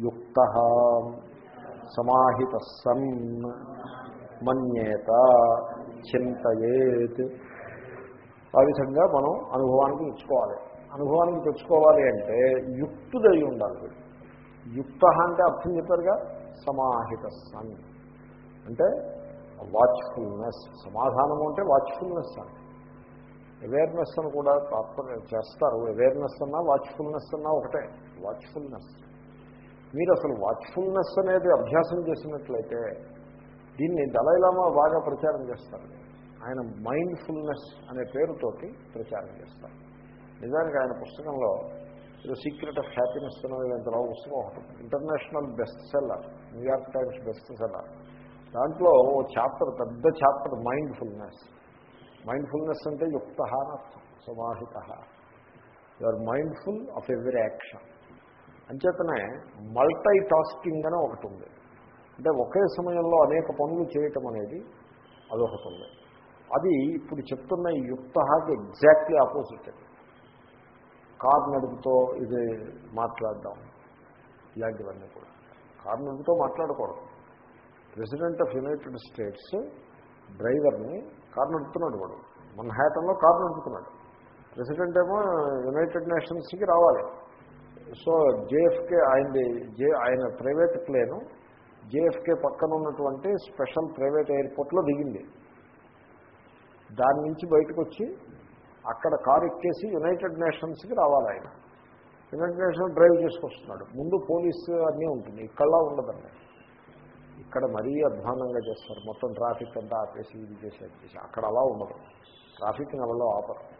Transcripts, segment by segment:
యుక్త సమాహిత సన్ మన్యేత చింతయేత్. ఆ విధంగా మనం అనుభవానికి తెచ్చుకోవాలి. అనుభవానికి తెచ్చుకోవాలి అంటే యుక్తుడై ఉండాలి యుక్త అంటే అర్థం చెప్పారుగా? సమాహిత సన్ అంటే వాచ్ఫుల్నెస్. సమాధానము అంటే వాచ్ఫుల్నెస్ అని. అవేర్నెస్ అని కూడా తాత్పర్యం చేస్తారు. అవేర్నెస్ అన్నా వాచ్ఫుల్నెస్ అన్నా ఒకటే. వాచ్ఫుల్నెస్. మీరు అసలు వాచ్ఫుల్నెస్ అనేది అభ్యాసం చేసినట్లయితే దీన్ని దళైలామా బాగా ప్రచారం చేస్తారు. ఆయన మైండ్ఫుల్నెస్ అనే పేరుతోటి ప్రచారం చేస్తారు. నిజానికి ఆయన పుస్తకంలో ఇది సీక్రెట్ ఆఫ్ హ్యాపీనెస్ అనేది ఎంతలో పుస్తకం ఒకటి international best seller New York Times best seller దాంట్లో ఓ చాప్టర్ పెద్ద చాప్టర్ మైండ్ఫుల్నెస్ మైండ్ఫుల్నెస్ అంటే యుక్త అని అర్థం సమాహిత. Your mindful of every action అంచేతనే మల్టీ టాస్కింగ్ అని ఒకటి ఉంది. అంటే ఒకే సమయంలో అనేక పనులు చేయటం అనేది అదొకటి ఉంది అది ఇప్పుడు చెప్తున్న ఈ యుక్తకి ఎగ్జాక్ట్లీ ఆపోజిట్. కార్ నడుపుతో ఇది మాట్లాడడం ఇలాంటివన్నీ కూడా. కార్ నడుపుతో మాట్లాడకూడదు. ప్రెసిడెంట్ ఆఫ్ యునైటెడ్ స్టేట్స్ డ్రైవర్ని కారు నడుపుతున్నాడు వాడు. మన హ్యాటంలో కారు నడుపుతున్నాడు. ప్రెసిడెంట్ ఏమో యునైటెడ్ నేషన్స్కి రావాలి. సో జేఎఫ్కే ఆయనది జే ఆయన ప్రైవేట్ ప్లేను జేఎఫ్కే పక్కన ఉన్నటువంటి స్పెషల్ ప్రైవేట్ ఎయిర్పోర్ట్లో దిగింది. దాని నుంచి బయటకు వచ్చి అక్కడ కారు ఎక్కేసి యునైటెడ్ నేషన్స్కి రావాలి ఆయన. యునైటెడ్ నేషన్స్ డ్రైవ్ చేసుకొస్తున్నాడు. ముందు పోలీసు అన్నీ ఉంటుంది. ఇక్కడలా ఉండదండి. ఇక్కడ మరీ అధ్వానంగా చేస్తారు. మొత్తం ట్రాఫిక్ అంతా ఆపేసి ఇది చేసి అది చేసి. అక్కడ అలా ఉండదు. ట్రాఫిక్ని ఎవరో ఆపరు.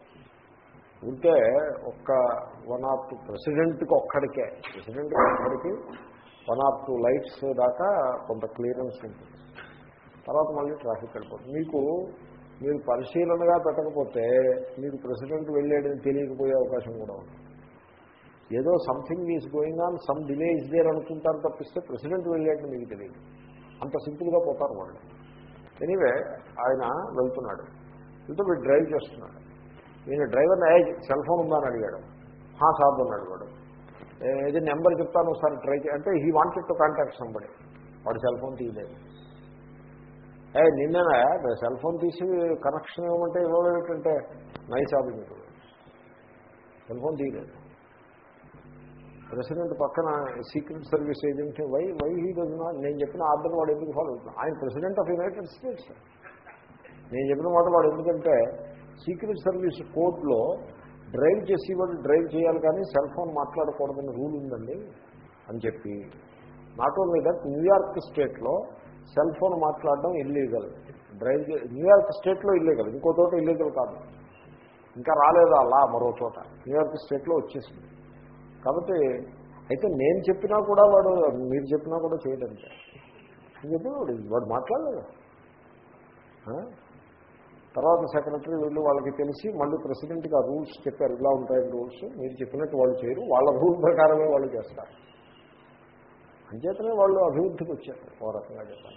ఉంటే ఒక్క వన్ ఆఫ్ టూ ప్రెసిడెంట్కి ఒక్కడికే. ప్రెసిడెంట్కి ఒక్కడికి వన్ ఆఫ్ టూ లైట్స్ దాకా కొంత క్లియరెన్స్ ఉంటుంది. తర్వాత మళ్ళీ ట్రాఫిక్ వెళ్ళిపోతుంది. మీకు మీరు పరిశీలనగా పెట్టకపోతే మీరు ప్రెసిడెంట్ వెళ్ళేయడం తెలియకపోయే అవకాశం కూడా ఉంది ఏదో something is going on some delay is there అనుకుంటారు తప్పిస్తే ప్రెసిడెంట్ వెళ్ళాడని మీకు తెలియదు. అంత సింపుల్గా పోతారు వాళ్ళు. ఎనీవే ఆయన వెళ్తున్నాడు. వెళ్తే వీడు డ్రైవ్ చేస్తున్నాడు. నేను డ్రైవర్ని ఏ సెల్ ఫోన్ ఉందా అని అడిగాడు. హా సార్ అన్నాడు వాడు ఏది నెంబర్ చెప్తాను ఒకసారి ట్రై అంటే he wanted to contact somebody. వాడు సెల్ ఫోన్ తీయలేదు. ఏ నిన్ననే? సెల్ ఫోన్ తీసి కనెక్షన్ ఇవ్వమంటే ఇవ్వలేటంటే నైస్ ఆఫ్ మీరు సెల్ ఫోన్ తీయలేదు. ప్రెసిడెంట్ పక్కన secret service agent why why he does not? నేను చెప్పిన ఆర్డర్ వాడు ఎందుకు ఫాలో అవుతున్నాను ఆయన ప్రెసిడెంట్ ఆఫ్ యునైటెడ్ స్టేట్స్. నేను చెప్పిన మాట వాడు ఎందుకంటే సీక్రెట్ సర్వీస్ కోర్టులో డ్రైవ్ చేసి వాడు డ్రైవ్ చేయాలి కానీ సెల్ ఫోన్ మాట్లాడకూడదని రూల్ ఉందండి అని చెప్పి. Not only that New York స్టేట్లో సెల్ ఫోన్ మాట్లాడడం ఇల్లీగల్. డ్రైవ్ న్యూయార్క్ స్టేట్లో ఇల్లీగల్ ఇంకో చోట ఇల్లీగల్ కాదు. ఇంకా రాలేదు అలా మరో చోట? న్యూయార్క్ స్టేట్లో వచ్చేసింది. కాబట్టి అయితే నేను చెప్పినా కూడా వాడు మీరు చెప్పినా కూడా చేయడంటే నేను చెప్పిన వాడు వాడు మాట్లాడలేదు. తర్వాత సెక్రటరీ వీళ్ళు వాళ్ళకి తెలిసి మళ్ళీ ప్రెసిడెంట్కి ఆ రూల్స్ చెప్పారు. ఇలా ఉంటాయి రూల్స్. మీరు చెప్పినట్టు వాళ్ళు చేయరు. వాళ్ళ రూల్ ప్రకారమే వాళ్ళు చేస్తారు. అంచేతనే వాళ్ళు అభివృద్ధికి వచ్చారు. ఓ రకంగా చెప్పాలి.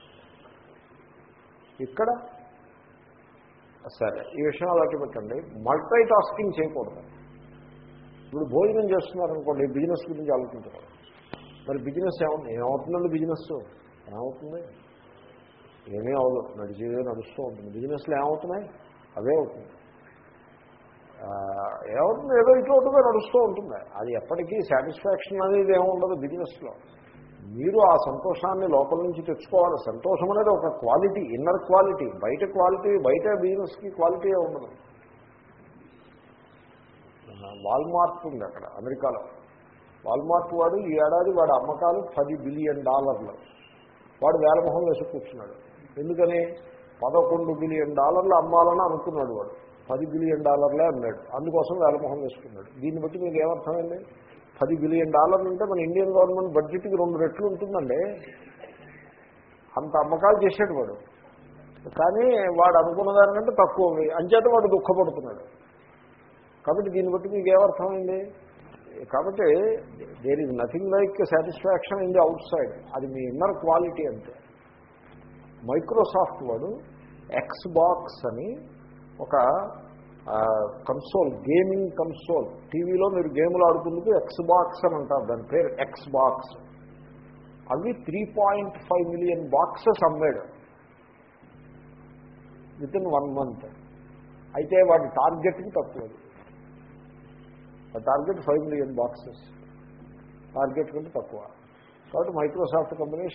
ఇక్కడ సరే ఈ విషయం అలాంటి పెట్టండి. మల్టీ టాస్కింగ్ చేయకూడదు. ఇప్పుడు భోజనం చేస్తున్నారనుకోండి బిజినెస్ గురించి ఆలోచించకూడదు. మరి బిజినెస్ ఏమవుతుంది? ఏమవుతుందండి బిజినెస్? ఏమవుతుంది? ఏమీ అవదు నడిచేదే నడుస్తూ ఉంటుంది. బిజినెస్లో ఏమవుతున్నాయి? అవే అవుతుంది ఏమవుతుంది? ఏదో ఇటువంటిదో నడుస్తూ ఉంటుంది. అది ఎప్పటికీ సాటిస్ఫాక్షన్ అనేది ఏముండదు బిజినెస్లో. మీరు ఆ సంతోషాన్ని లోపల నుంచి తెచ్చుకోవాలి. సంతోషం అనేది ఒక క్వాలిటీ ఇన్నర్ క్వాలిటీ. బయట క్వాలిటీ బయట బిజినెస్కి క్వాలిటీ ఉండదు. వాల్మార్ట్ ఉంది అక్కడ అమెరికాలో. వాల్మార్ట్ వాడు ఈ ఏడాది వాడి అమ్మకాలు పది బిలియన్ డాలర్లు. వాడు వేలమొహం వేసి కూర్చున్నాడు. ఎందుకని? పదకొండు బిలియన్ డాలర్లు అమ్మాలని అనుకున్నాడు వాడు. పది బిలియన్ డాలర్లే అన్నాడు. అందుకోసం వేలమోహం వేసుకున్నాడు. దీన్ని బట్టి మీకు ఏమర్థమైంది? పది బిలియన్ డాలర్లు ఉంటే మన ఇండియన్ గవర్నమెంట్ బడ్జెట్కి రెండు రెట్లు ఉంటుందండి. అంత అమ్మకాలు చేశాడు వాడు. కానీ వాడు అనుకున్న దానికంటే తక్కువ ఉంది. అంచేత వాడు దుఃఖపడుతున్నాడు. కాబట్టి దీన్ని బట్టి మీకు ఏమర్థమైంది? కాబట్టి there is nothing like satisfaction in the outside అది మీ ఇన్నర్ క్వాలిటీ అంతే. మైక్రోసాఫ్ట్ వాడు ఎక్స్ బాక్స్ అని ఒక కన్సోల్ గేమింగ్ కన్సోల్ టీవీలో మీరు గేములు ఆడుకుందుకు ఎక్స్ బాక్స్ అని అంటారు. దాని పేరు ఎక్స్ బాక్స్ అవి three point five million boxes అమ్మాడు. Within one month అయితే వాటి టార్గెట్కి తక్కువ target five million boxes target కంటే తక్కువ. కాబట్టి మైక్రోసాఫ్ట్ కంపెనీ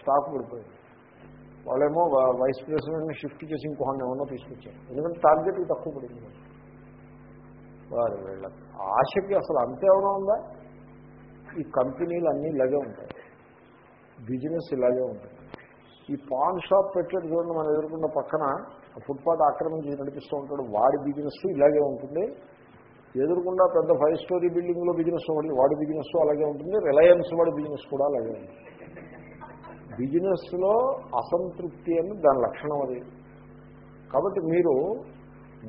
స్టాక్ పడిపోయింది. వాళ్ళేమో వైస్ ప్రెసిడెంట్ని షిఫ్ట్ చేసి ఇంకొకరిని ఏమన్నా తీసుకొచ్చారు. ఎందుకంటే టార్గెట్ తక్కువ పడింది. వారు వీళ్ళ ఆశకి అసలు అంతే ఏమైనా ఉందా? ఈ కంపెనీలు అన్నీ ఇలాగే ఉంటాయి. బిజినెస్ ఇలాగే ఉంటుంది. ఈ పాన్ షాప్ పెట్టాడు చూడండి మనం ఎదుర్కొన్న పక్కన ఫుట్పాత్ ఆక్రమించి నడిపిస్తూ ఉంటాడు. వాడి బిజినెస్ ఇలాగే ఉంటుంది. ఎదురుకుండా పెద్ద ఫైవ్ స్టోరీ బిల్డింగ్లో బిజినెస్ వాడి వాడి బిజినెస్ అలాగే ఉంటుంది. రిలయన్స్ వాడి బిజినెస్ కూడా అలాగే ఉంటుంది. బిజినెస్లో అసంతృప్తి అని దాని లక్షణం అది. కాబట్టి మీరు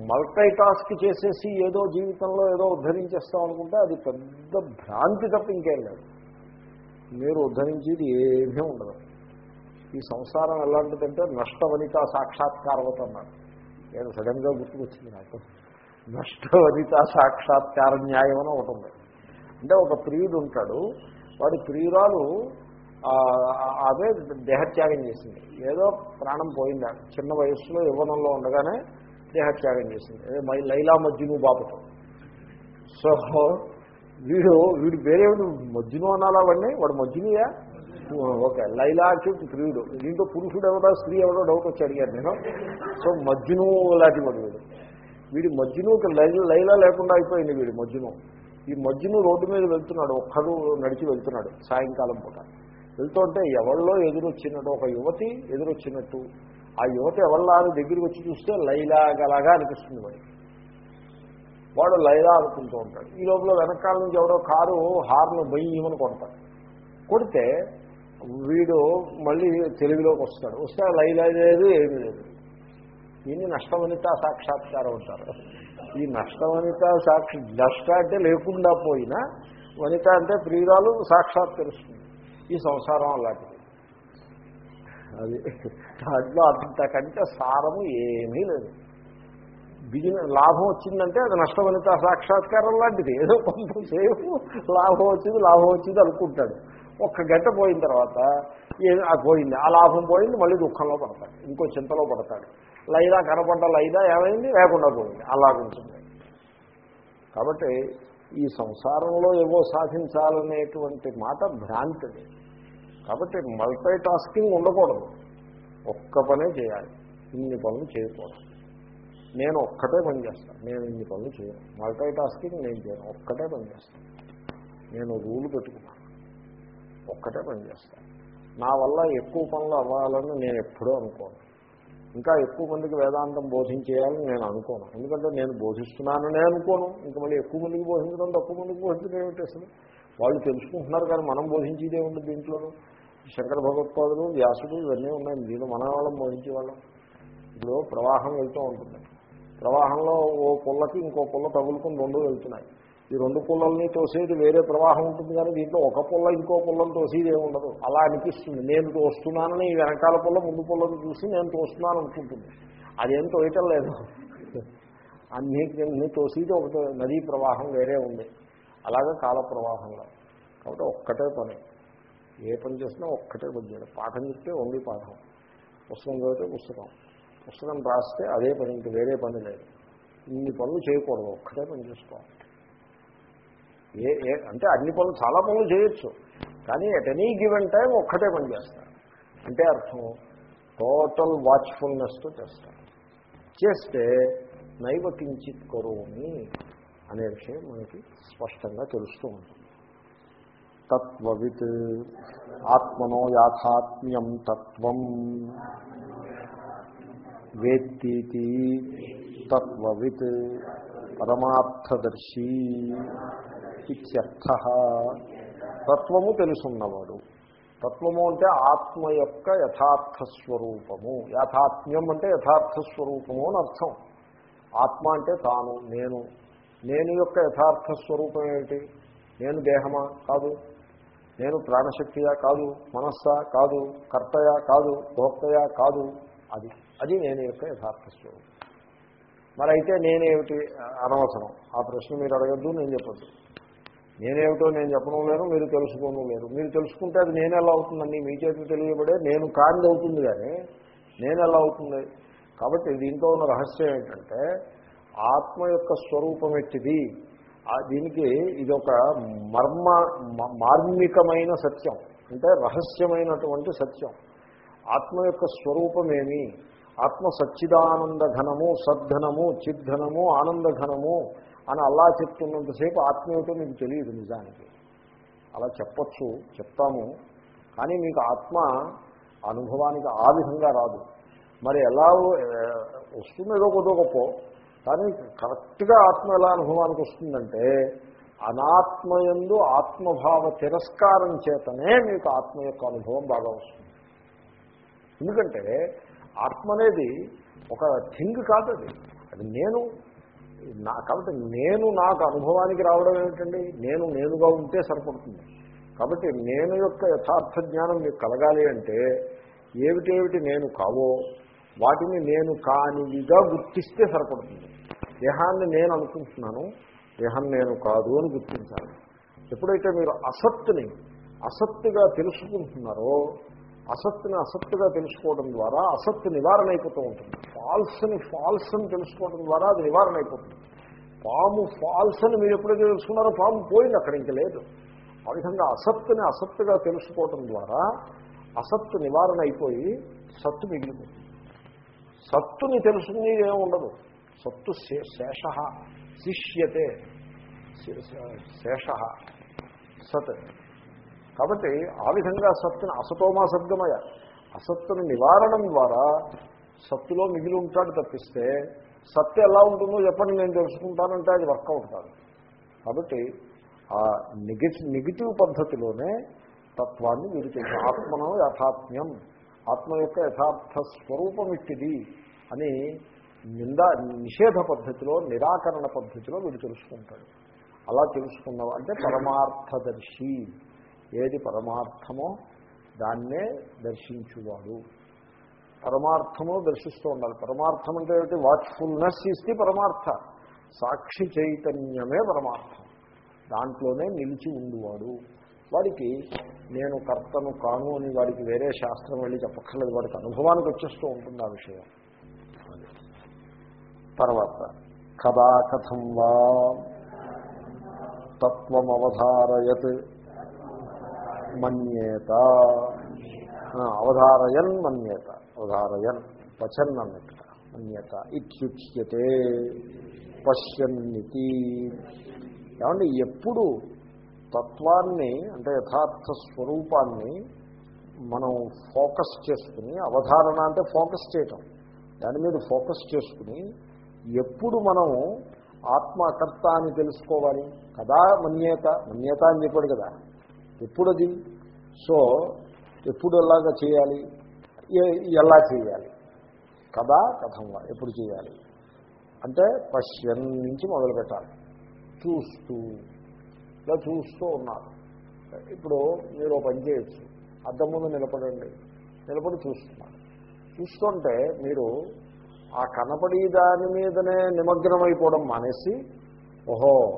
మల్టీ టాస్క్ చేసేసి ఏదో జీవితంలో ఏదో ఉద్ధరించేస్తాం అనుకుంటే అది పెద్ద భ్రాంతి తప్ప ఇంకేం లేదు. మీరు ఉద్ధరించేది ఏమీ ఉండదు. ఈ సంసారం ఎలాంటిదంటే నష్టవనిత సాక్షాత్కారవత అన్నారు నేను సడన్గా గుర్తుకొచ్చింది నాకు. నష్టవనిత సాక్షాత్కార న్యాయం అని ఒకటి ఉంది. అంటే ఒక ప్రియుడు ఉంటాడు. వాడి ప్రియురాలు అదే దేహత్యాగం చేసింది. ఏదో ప్రాణం పోయిందా? చిన్న వయసులో యవ్వనంలో ఉండగానే దేహత్యాగం చేసింది. అదే మై లైలా మజ్జును బాబుతో సో వీడు వీడు వేరే మజ్జును అనాలా వాడిని. వాడు మజ్జునియా? ఓకే లైలాకి ప్రియుడు. దీంట్లో పురుషుడు ఎవడో స్త్రీ ఎవడో డౌట్ వచ్చి అడిగారు నేను. సో మజ్జును లాంటి వాడు వీడు. వీడి మజ్జునుకి లైలా లేకుండా అయిపోయింది వీడి మజ్జును. ఈ మజ్జును రోడ్డు మీద వెళ్తున్నాడు ఒక్కడు నడిచి వెళ్తున్నాడు సాయంకాలం పూట. వెళ్తుంటే ఎవళ్ళో ఎదురొచ్చినట్టు ఒక యువతి ఎదురొచ్చినట్టు. ఆ యువత ఎవళ్ళారు దగ్గరికి వచ్చి చూస్తే లైలా గలాగా అనిపిస్తుంది వాడికి. వాడు లైలా అనుకుంటూ ఉంటాడు. ఈ లోపల వెనకాల నుంచి ఎవరో కారు హార్న్ బయ్యమని కొడతాడు. కొడితే వీడు మళ్ళీ తెలుగులోకి వస్తాడు. వస్తే లైలా లేదు ఏమీ లేదు. దీన్ని నష్టవనిత సాక్షాత్కారం అంటారు. ఈ నష్టవనిత సాక్షి నష్ట అంటే లేకుండా పోయినా వనిత అంటే ప్రియురాలు సాక్షాత్కరిస్తుంది. ఈ సంసారం అలాంటిది. అది దాంట్లో అంతకంటే సారము ఏమీ లేదు. బిజినెస్ లాభం వచ్చిందంటే అది నష్టవనిత సాక్షాత్కారం లాంటిది. ఏదో కొంతసేపు లాభం వచ్చింది లాభం వచ్చింది అనుకుంటాడు. ఒక్క గంట పోయిన తర్వాత ఆ పోయింది ఆ లాభం పోయింది మళ్ళీ దుఃఖంలో పడతాడు ఇంకో చింతలో పడతాడు. లైదా కనపడ్డ లైదా ఏమైంది? లేకుండా పోయింది. అలాగుంటుంది. కాబట్టి ఈ సంసారంలో ఏవో సాధించాలనేటువంటి మాట భ్రాంతిది. కాబట్టి మల్టీ టాస్కింగ్ ఉండకూడదు. ఒక్క పనే చేయాలి. ఇన్ని పనులు చేయకూడదు. నేను ఒక్కటే పని చేస్తాను నేను ఇన్ని పనులు చేయను. మల్టీ టాస్కింగ్ నేను చేయను. ఒక్కటే పని చేస్తాను నేను రూలు పెట్టుకున్నాను. ఒక్కటే పని చేస్తాను నా వల్ల ఎక్కువ పనులు అవ్వాలని నేను ఎప్పుడూ అనుకోను. ఇంకా ఎక్కువ మందికి వేదాంతం బోధించేయాలని నేను అనుకోను. ఎందుకంటే నేను బోధిస్తున్నాననే అనుకోను. ఇంకా మళ్ళీ ఎక్కువ మందికి బోధించడం తక్కువ మందికి బోధించడం ఏమిటి అసలు? వాళ్ళు తెలుసుకుంటున్నారు కానీ మనం బోధించేదే ఉండదు దీంట్లో శంకర భగవత్పాదులు వ్యాసుడు ఇవన్నీ ఉన్నాయి. దీనిలో మన వాళ్ళం బోధించే వాళ్ళం. ఇప్పుడు ప్రవాహం వెళ్తూ ఉంటుంది. ప్రవాహంలో ఓ పుల్లకి ఇంకో పుల్ల తగులుకుని రెండు వెళ్తున్నాయి. ఈ రెండు పుల్లల్ని తోసేది వేరే ప్రవాహం ఉంటుంది కానీ దీంట్లో ఒక పుల్ల ఇంకో పుల్లని తోసేది ఏమి ఉండదు. అలా అనిపిస్తుంది. నేను తోస్తున్నానని ఈ వెనకాల పుల్ల ముందు పుల్లని చూసి నేను తోస్తున్నాను అనుకుంటుంది. అదేం తోయటం లేదు. అన్ని తోసేది ఒక నదీ ప్రవాహం వేరే ఉంది. అలాగే కాల ప్రవాహంలో కాబట్టి ఒక్కటే పని. ఏ పని చేసినా ఒక్కటే పని చేయాలి పాఠం చెప్తే ఓన్లీ పాఠం. పుస్తకం చదివితే పుస్తకం. పుస్తకం రాస్తే అదే పని ఇంక వేరే పని లేదు. ఇన్ని పనులు చేయకూడదు. ఒక్కటే పని చేసుకోవాలి. ఏ ఏ అంటే అన్ని పనులు చాలా పనులు చేయొచ్చు. కానీ అట్ ఎనీ గివెన్ టైం ఒక్కటే పని చేస్తారు. అంటే అర్థం టోటల్ వాచ్ఫుల్నెస్తో చేస్తారు. చేస్తే నైవ కించిత్ కరోమి అనే విషయం మనకి స్పష్టంగా తెలుస్తూ ఉంటుంది. తత్వవిత్ ఆత్మనో యాథాత్మ్యం తత్వం వేత్తీతి తత్వవిత్ పరమార్థదర్శీ ఇత్యర్థ. తత్వము తెలుసున్నవాడు. తత్వము అంటే ఆత్మ యొక్క యథార్థ స్వరూపము యథాత్మ్యం అంటే యథార్థ స్వరూపము అని అర్థం. ఆత్మ అంటే తాను నేను. నేను యొక్క యథార్థ స్వరూపం ఏమిటి? నేను దేహమా? కాదు. నేను ప్రాణశక్తియా? కాదు. మనస్సా? కాదు. కర్తయా? కాదు. భోక్తయా? కాదు. అది. అది నేను యొక్క యథార్థ స్వరూపం మరి అయితే నేనేమిటి? అనవసరం. ఆ ప్రశ్న మీరు అడగద్దు నేను చెప్పద్దు. నేనేమిటో నేను చెప్పడం లేను మీరు తెలుసుకోను లేరు మీరు తెలుసుకుంటే అది నేను ఎలా అవుతుందండి? మీ చేతులు తెలియబడే నేను కాంది అవుతుంది కానీ నేను ఎలా అవుతుంది? కాబట్టి దీంట్లో ఉన్న రహస్యం ఏంటంటే ఆత్మ యొక్క స్వరూపం ఎట్టిది? దీనికి ఇది ఒక మర్మ మ- మార్మికమైన సత్యం. అంటే రహస్యమైనటువంటి సత్యం. ఆత్మ యొక్క స్వరూపమేమి ఆత్మ సచ్చిదానంద ఘనము సద్ఘనము చిద్ఘనము ఆనందఘనము అని అలా చెప్తున్నంతసేపు ఆత్మ ఏమిటో మీకు తెలియదు నిజానికి. అలా చెప్పచ్చు చెప్తాము. కానీ మీకు ఆత్మ అనుభవానికి ఆ విధంగా రాదు. మరి ఎలా వస్తుందో కొద్దో గొప్ప కానీ కరెక్ట్గా ఆత్మ ఎలా అనుభవానికి వస్తుందంటే అనాత్మయందు ఆత్మభావ తిరస్కారం చేతనే మీకు ఆత్మ యొక్క అనుభవం బాగా వస్తుంది. ఎందుకంటే ఆత్మ అనేది ఒక థింగ్ కాదు అది అది నేను నా కాబట్టి నేను నాకు అనుభవానికి రావడం ఏమిటండి? నేను నేనుగా ఉంటే సరిపడుతుంది. కాబట్టి నేను యొక్క యథార్థ జ్ఞానం మీకు కలగాలి అంటే ఏమిటేమిటి నేను కావో వాటిని నేను కానివిగా గుర్తిస్తే సరిపడుతుంది. దేహాన్ని నేను అనుకుంటున్నాను దేహం నేను కాదు అని గుర్తించాలి. ఎప్పుడైతే మీరు అసత్తుని అసత్తుగా తెలుసుకుంటున్నారో అసత్తుని అసత్తుగా తెలుసుకోవడం ద్వారా అసత్తు నివారణ అయిపోతూ ఉంటుంది. ఫాల్స్ని ఫాల్స్ అని తెలుసుకోవడం ద్వారా అది నివారణ అయిపోతుంది పాము ఫాల్స్ అని మీరు ఎప్పుడైతే తెలుసుకున్నారో పాము పోయింది అక్కడ ఇంక లేదు. ఆ విధంగా అసత్తుని అసత్తుగా తెలుసుకోవడం ద్వారా అసత్తు నివారణ అయిపోయి సత్తు మిగిలిపోతుంది. సత్తుని తెలుసుకుని ఏమి ఉండదు. సత్తు శేష శిష్యతే. శేష సత్. కాబట్టి ఆ విధంగా సత్తుని అసతోమా సద్గమయ. అసత్తుని నివారణం ద్వారా సత్తులో మిగిలి ఉంటాడు తప్పిస్తే సత్తు ఎలా ఉంటుందో చెప్పండి నేను తెలుసుకుంటానంటే అది వర్కౌట్ కాదు. కాబట్టి ఆ నెగిటివ్ నెగిటివ్ పద్ధతిలోనే తత్వాన్ని మీరు చేసి ఆత్మను యథాత్మ్యం. ఆత్మ యొక్క యథార్థ స్వరూపం ఇట్టిది అని నిందా నిషేధ పద్ధతిలో నిరాకరణ పద్ధతిలో వీడు తెలుసుకుంటాడు అలా తెలుసుకున్నావు అంటే పరమార్థదర్శి. ఏది పరమార్థమో దాన్నే దర్శించువాడు. పరమార్థము దర్శిస్తూ ఉండాలి. పరమార్థం అంటే ఏమిటి? వాచ్ఫుల్నెస్ ఈస్ పరమార్థ. సాక్షి చైతన్యమే పరమార్థం. దాంట్లోనే నిలిచి ఉండువాడు. వాడికి నేను కర్తను కాను అని వాడికి వేరే శాస్త్రం వెళ్ళి చెప్పక్కర్లేదు. వాడికి అనుభవానికి వచ్చేస్తూ ఉంటుంది ఆ విషయం. తర్వాత కదా కథం వా. తత్వమవధారయత్. మన్యేత. అవధారయన్ మన్యేత. అవధారయన్ పచన్ అన్నట్టు మన్యత. ఇత్యుచ్యతే పశ్యన్నితి. ఏమంటే ఎప్పుడు తత్వాన్ని అంటే యథార్థ స్వరూపాన్ని మనం ఫోకస్ చేసుకుని అవధారణ అంటే ఫోకస్ చేయటం. దాని మీద ఫోకస్ చేసుకుని ఎప్పుడు మనము ఆత్మకర్త అని తెలుసుకోవాలి. కదా మన్యేత? మన్యేత అని చెప్పాడు కదా. ఎప్పుడు అది సో ఎప్పుడు ఎలాగా చేయాలి ఎలా చేయాలి? కదా కథంగా ఎప్పుడు చేయాలి? అంటే పశ్యన్ నుంచి మొదలు పెట్టాలి. చూస్తూ. ఇలా చూస్తూ ఉన్నారు. ఇప్పుడు మీరు పని చేయొచ్చు. అద్దం ముందు నిలబడండి. నిలబడి చూస్తున్నారు. చూస్తుంటే మీరు ఆ కనపడి దాని మీదనే నిమగ్నమైపోవడం మానేసి ఓహో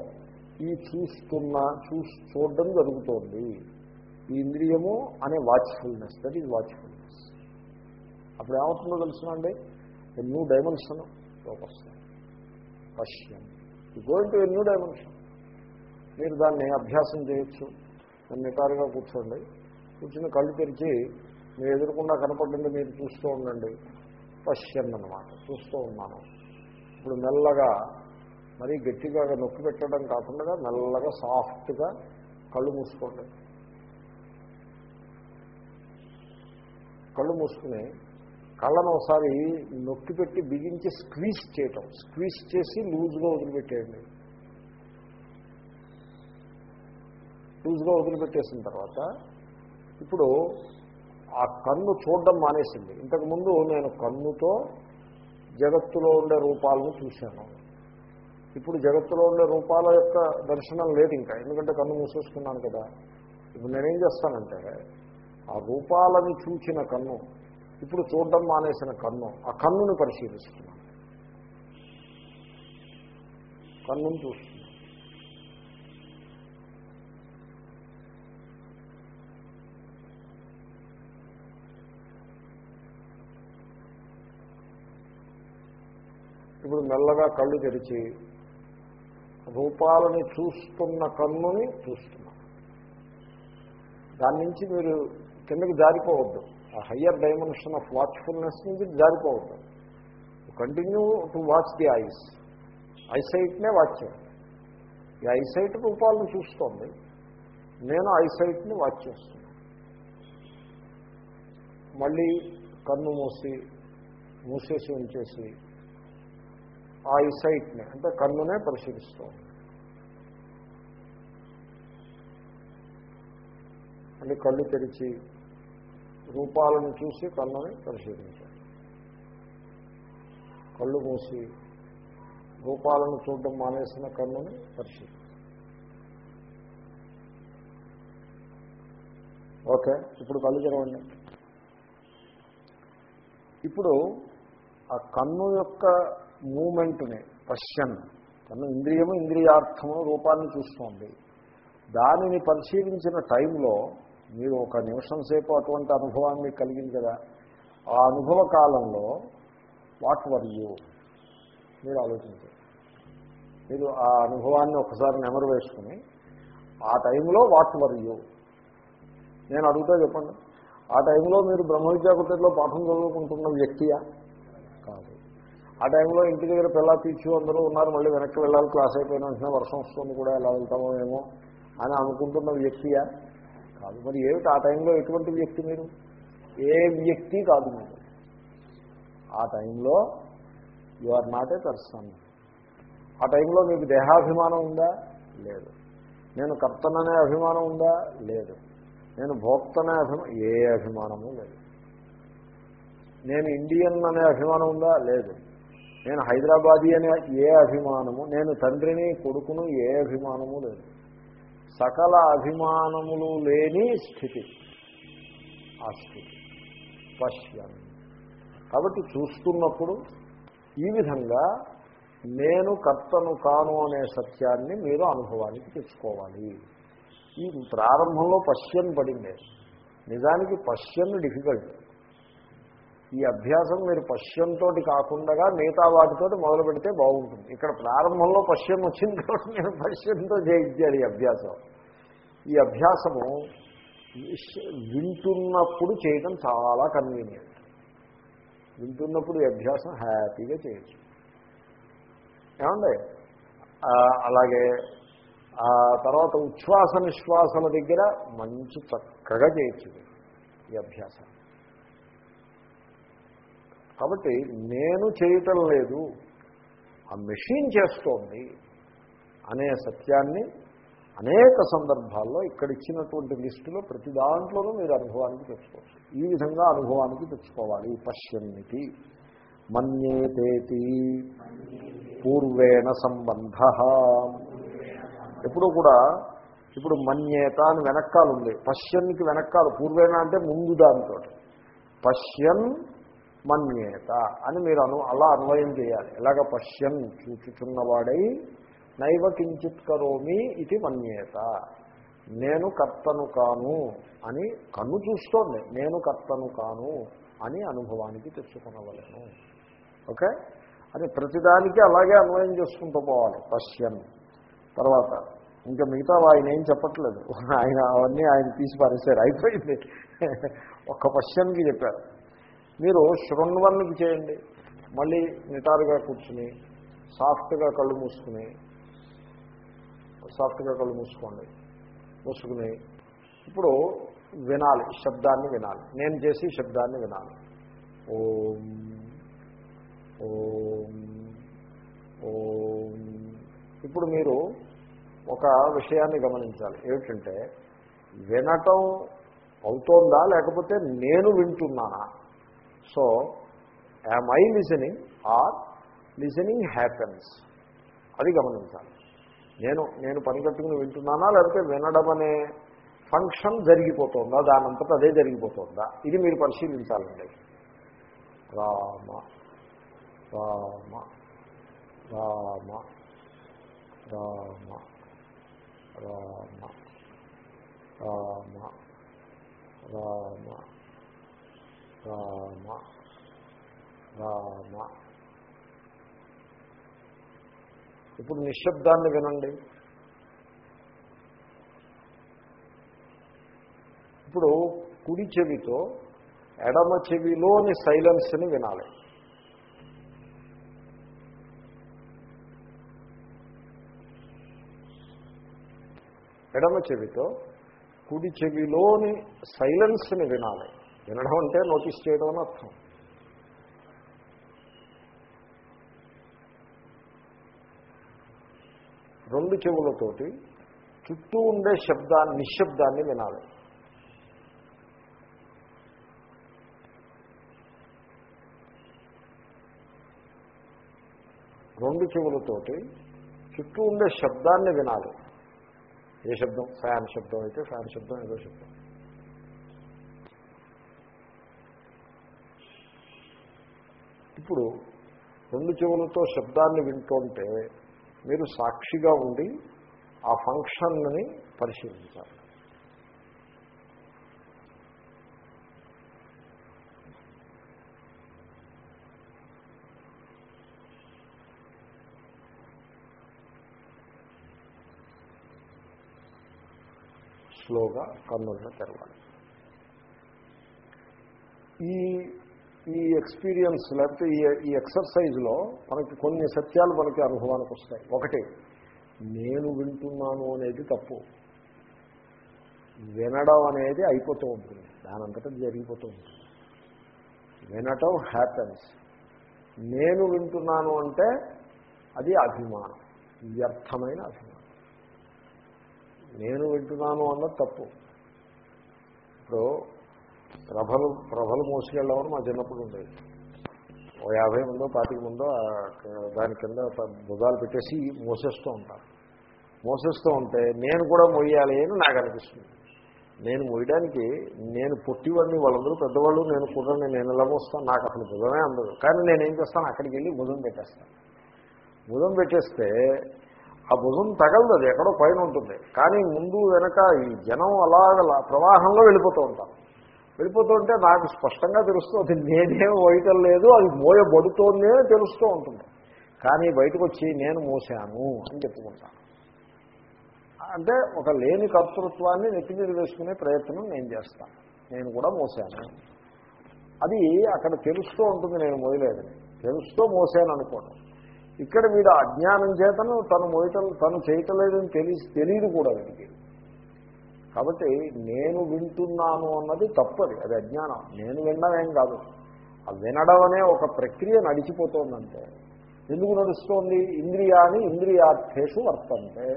ఈ చూస్తున్న చూసి చూడడం జరుగుతోంది. ఈ ఇంద్రియము అనే వాచ్ఫుల్నెస్ దట్ ఈజ్ వాచ్ఫుల్నెస్ అప్పుడు ఏమవుతుందో తెలుసునండి న్యూ డైమెన్షన్ వస్తాయి పశ్యం. గోయింగ్ టు న్యూ డైమెన్షన్ మీరు దాన్ని అభ్యాసం చేయొచ్చు. దాన్ని నిటారుగా కూర్చోండి. కూర్చుని కళ్ళు తెరిచి మీరు ఎదురకుండా కనపడింది మీరు చూస్తూ ఉండండి. పశ్యన్ అనమాట చూస్తూ ఉన్నాను. ఇప్పుడు మెల్లగా మరీ గట్టిగా నొక్కి పెట్టడం కాకుండా నల్లగా సాఫ్ట్గా కళ్ళు మూసుకోండి. కళ్ళు మూసుకుని కళ్ళను ఒకసారి నొక్కి పెట్టి బిగించి స్క్వీజ్ చేయటం. స్క్వీజ్ చేసి లూజ్గా వదిలిపెట్టేయండి. లూజ్గా వదిలిపెట్టేసిన తర్వాత ఇప్పుడు ఆ కన్ను చూడడం మానేసింది. ఇంతకుముందు నేను కన్నుతో జగత్తులో ఉండే రూపాలను చూశాను. ఇప్పుడు జగత్తులో ఉండే రూపాల యొక్క దర్శనం లేదు ఇంకా. ఎందుకంటే కన్ను మూసేసుకున్నాను కదా. ఇప్పుడు నేనేం చేస్తానంటే ఆ రూపాలను చూచిన కన్ను ఇప్పుడు చూడడం మానేసిన కన్ను ఆ కన్నుని పరిశీలిస్తున్నాను కన్నును చూస్తున్నాను ఇప్పుడు మెల్లగా కళ్ళు తెరిచి రూపాలను చూస్తున్న కన్నుని చూస్తున్నా. దాని నుంచి మీరు కిందకి జారిపోవద్దు. ఆ హయ్యర్ డైమెన్షన్ ఆఫ్ వాచ్ఫుల్నెస్ నుంచి జారిపోవద్దు. Continue to watch the eyes ఐసైట్నే watch చేయాలి ఈ ఐసైట్ రూపాలను చూస్తోంది. నేను ఐసైట్ని వాచ్ చేస్తున్నాను మళ్ళీ కన్ను మూసి మూసేసి ఉంచేసి ఆ ఐసైట్ని అంటే కన్నునే పరిశీలిస్తోంది. మళ్ళీ కళ్ళు తెరిచి రూపాలను చూసి కళ్ళని పరిశీలించాలి. కళ్ళు మూసి రూపాలను చూడడం మానేసిన కన్నుని పరిశీలించాలి. ఓకే ఇప్పుడు కళ్ళు తెరవండి. ఇప్పుడు ఆ కన్ను యొక్క మూమెంట్ని పశ్చన్ కన్ను ఇంద్రియము ఇంద్రియార్థము రూపాన్ని చూస్తోంది. దానిని పరిశీలించిన టైంలో మీరు ఒక నిమిషం సేపు అటువంటి అనుభవాన్ని కలిగింది కదా? ఆ అనుభవ కాలంలో వాట్ వర్ యూ మీరు ఆలోచించారు మీరు ఆ అనుభవాన్ని ఒకసారి నెమరు వేసుకుని ఆ టైంలో వాట్ వర్ యూ నేను అడుగుతా చెప్పండి. ఆ టైంలో మీరు బ్రహ్మవిద్యాకుటిలో పాఠం చదువుకుంటున్న వ్యక్తియా? కాదు. ఆ టైంలో ఇంటి దగ్గర పిల్ల తీర్చి అందరూ ఉన్నారు మళ్ళీ వెనక్కి వెళ్ళాలి క్లాస్ అయిపోయిన వెంటనే వర్షం వస్తుంది కూడా ఎలా వెళ్తామో ఏమో అని అనుకుంటున్న వ్యక్తియా? కాదు. మరి ఏమిటి ఆ టైంలో ఎటువంటి వ్యక్తి మీరు? ఏ వ్యక్తి కాదు మీరు. ఆ టైంలో you are not a person ఆ టైంలో మీకు దేహాభిమానం ఉందా? లేదు. నేను కర్తననే అభిమానం ఉందా? లేదు. నేను భోక్తనే అభిమానం ఏ అభిమానము లేదు. నేను ఇండియన్ అనే అభిమానం ఉందా? లేదు. నేను హైదరాబాదీ అనే ఏ అభిమానము నేను తండ్రిని కొడుకును ఏ అభిమానము లేదు. సకల అభిమానములు లేని స్థితి. ఆ స్థితి. పశ్యం కాబట్టి చూస్తున్నప్పుడు ఈ విధంగా నేను కర్తను కాను అనే సత్యాన్ని మీరు అనుభవానికి తెచ్చుకోవాలి. ఈ ప్రారంభంలో పశ్యన్ పడింది. నిజానికి పశ్యన్ డిఫికల్ట్. ఈ అభ్యాసం మీరు పశ్యంతో కాకుండా మిగతా వాటితో మొదలు పెడితే బాగుంటుంది. ఇక్కడ ప్రారంభంలో పశ్యం వచ్చింది కాబట్టి నేను పశ్యంతో చేయించాను ఈ అభ్యాసం. ఈ అభ్యాసము వింటున్నప్పుడు చేయడం చాలా కన్వీనియంట్ వింటున్నప్పుడు ఈ అభ్యాసం హ్యాపీగా చేయొచ్చు. ఏమండి? అలాగే ఆ తర్వాత ఉచ్ఛ్వాస నిశ్వాసల దగ్గర మంచి చక్కగా చేయొచ్చు ఈ అభ్యాసం. కాబట్టి నేను చేయటం లేదు. ఆ మెషిన్ చేస్తోంది అనే సత్యాన్ని అనేక సందర్భాల్లో ఇక్కడ ఇచ్చినటువంటి లిస్టులో ప్రతి దాంట్లోనూ మీరు అనుభవానికి తెచ్చుకోవచ్చు. ఈ విధంగా అనుభవానికి తెచ్చుకోవాలి. పశ్యన్నితి. మన్యేతేతి పూర్వేణ సంబంధ. ఎప్పుడు కూడా ఇప్పుడు మన్యేత అని వెనక్కాలు ఉంది. పశ్యన్కి వెనక్కాలు. పూర్వేణ అంటే ముందు దానితోటి. పశ్యన్ మన్యేత అని మీరు అను అలా అన్వయం చేయాలి. ఎలాగ పశ్యన్ చూచుచున్నవాడై నైవ కించిత్ కరోమి ఇది మన్యేత. నేను కర్తను కాను అని కన్ను చూస్తోంది. నేను కర్తను కాను అని అనుభవానికి తెచ్చుకునవలను. ఓకే? అని ప్రతిదానికి అలాగే అన్వయం చేసుకుంటూ పోవాలి. పశ్యన్ తర్వాత ఇంకా మిగతా ఆయన ఏం చెప్పట్లేదు. ఆయన అవన్నీ ఆయన తీసి పారేశారు. అయిపోయింది. ఒక్క పశ్యన్కి చెప్పారు. మీరు శృణ్వన్కి చేయండి. మళ్ళీ నిటారుగా కూర్చుని సాఫ్ట్గా కళ్ళు మూసుకుని సాఫ్ట్గా కళ్ళు మూసుకోండి. మూసుకుని ఇప్పుడు వినాలి శబ్దాన్ని వినాలి. నేను చేసి శబ్దాన్ని వినాలి. ఓం ఓం ఓం. ఇప్పుడు మీరు ఒక విషయాన్ని గమనించాలి. ఏమిటంటే వినటం అవుతోందా లేకపోతే నేను వింటున్నానా? So am I listening or listening happens అది గమనించాలి. నేను నేను పని కట్టుకుని వింటున్నానా? లేకపోతే వినడం అనే ఫంక్షన్ జరిగిపోతుందా? దానంతటా అదే జరిగిపోతుందా? ఇది మీరు పరిశీలించాలండి. రామ రామ రామ రామ రామ రామ రామ రామ రామ. ఇప్పుడు నిశ్శబ్దాన్ని వినండి. ఇప్పుడు కుడి చెవితో ఎడమ చెవిలోని సైలెన్స్ని వినాలి. ఎడమ చెవితో కుడి చెవిలోని సైలెన్స్ని వినాలి. వినడం అంటే నోటీస్ చేయడం అని అర్థం. రెండు చెవులతోటి చుట్టూ ఉండే శబ్దాన్ని నిశ్శబ్దాన్ని వినాలి. రెండు చెవులతోటి చుట్టూ ఉండే శబ్దాన్ని వినాలి. ఏ శబ్దం? ఫ్యాన్ శబ్దం అయితే ఫ్యాన్ శబ్దం ఏదో శబ్దం. ఇప్పుడు రెండు చెవులతో శబ్దాన్ని వింటుంటే మీరు సాక్షిగా ఉండి ఆ ఫంక్షన్ని పరిశీలించాలి. స్లోగా కన్నులను తెరవాలి. ఈ ఈ ఎక్స్పీరియన్స్ లేకపోతే ఈ ఈ ఎక్సర్సైజ్లో మనకి కొన్ని సత్యాలు మనకి అనుభవానికి వస్తాయి. ఒకటి నేను వింటున్నాను అనేది తప్పు. వినడం అనేది అయిపోతూ ఉంటుంది. దానంతటా జరిగిపోతూ ఉంటుంది. వినటం హ్యాపెన్స్ నేను వింటున్నాను అంటే అది అభిమానం. వ్యర్థమైన అభిమానం. నేను వింటున్నాను అన్నది తప్పు. ఇప్పుడు ప్రభలు ప్రభలు మోసుకెళ్ళామని మా చిన్నప్పుడు ఉండేది. ఓ యాభై ముందో పాతిక ముందో దాని కింద భుజాలు పెట్టేసి మోసేస్తూ ఉంటారు. మోసేస్తూ ఉంటే నేను కూడా మొయ్యాలి అని నాకు అనిపిస్తుంది. నేను మొయ్యడానికి నేను పుట్టివాడిని వాళ్ళందరూ పెద్దవాళ్ళు నేను కూడా నేను ఎలా మోస్తాను? నాకు అసలు భుజమే అందదు. కానీ నేనేం చేస్తాను? అక్కడికి వెళ్ళి భుజం పెట్టేస్తాను భుజం పెట్టేస్తే ఆ భుజం తగలదు అది ఎక్కడో పైన ఉంటుంది. కానీ ముందు వెనక ఈ జనం అలాగ ప్రవాహంలో వెళ్ళిపోతూ ఉంటారు. వెళ్ళిపోతుంటే నాకు స్పష్టంగా తెలుస్తుంది నేనేం మోయటం లేదు అది మోయబడుతోంది అని తెలుస్తూ ఉంటుంది. కానీ బయటకు వచ్చి నేను మోసాను అని చెప్పుకుంటాను అంటే ఒక లేని కర్తృత్వాన్ని నెత్తి మీద వేసుకునే ప్రయత్నం నేను చేస్తాను నేను కూడా మోసాను. అది అక్కడ తెలుస్తూ ఉంటుంది నేను మోయలేదని తెలుస్తూ మోసాను అనుకోవడం ఇక్కడ వీడు అజ్ఞానం చేతను తను మోయటం తను చేయటలేదని తెలిసి తెలియదు కూడా వీడికి. కాబట్టి నేను వింటున్నాను అన్నది తప్పది అది అజ్ఞానం. నేను వినడం ఏం కాదు. ఆ వినడం అనే ఒక ప్రక్రియ నడిచిపోతుందంటే ఎందుకు నడుస్తోంది? ఇంద్రియాని ఇంద్రియార్థేషు వర్తంటే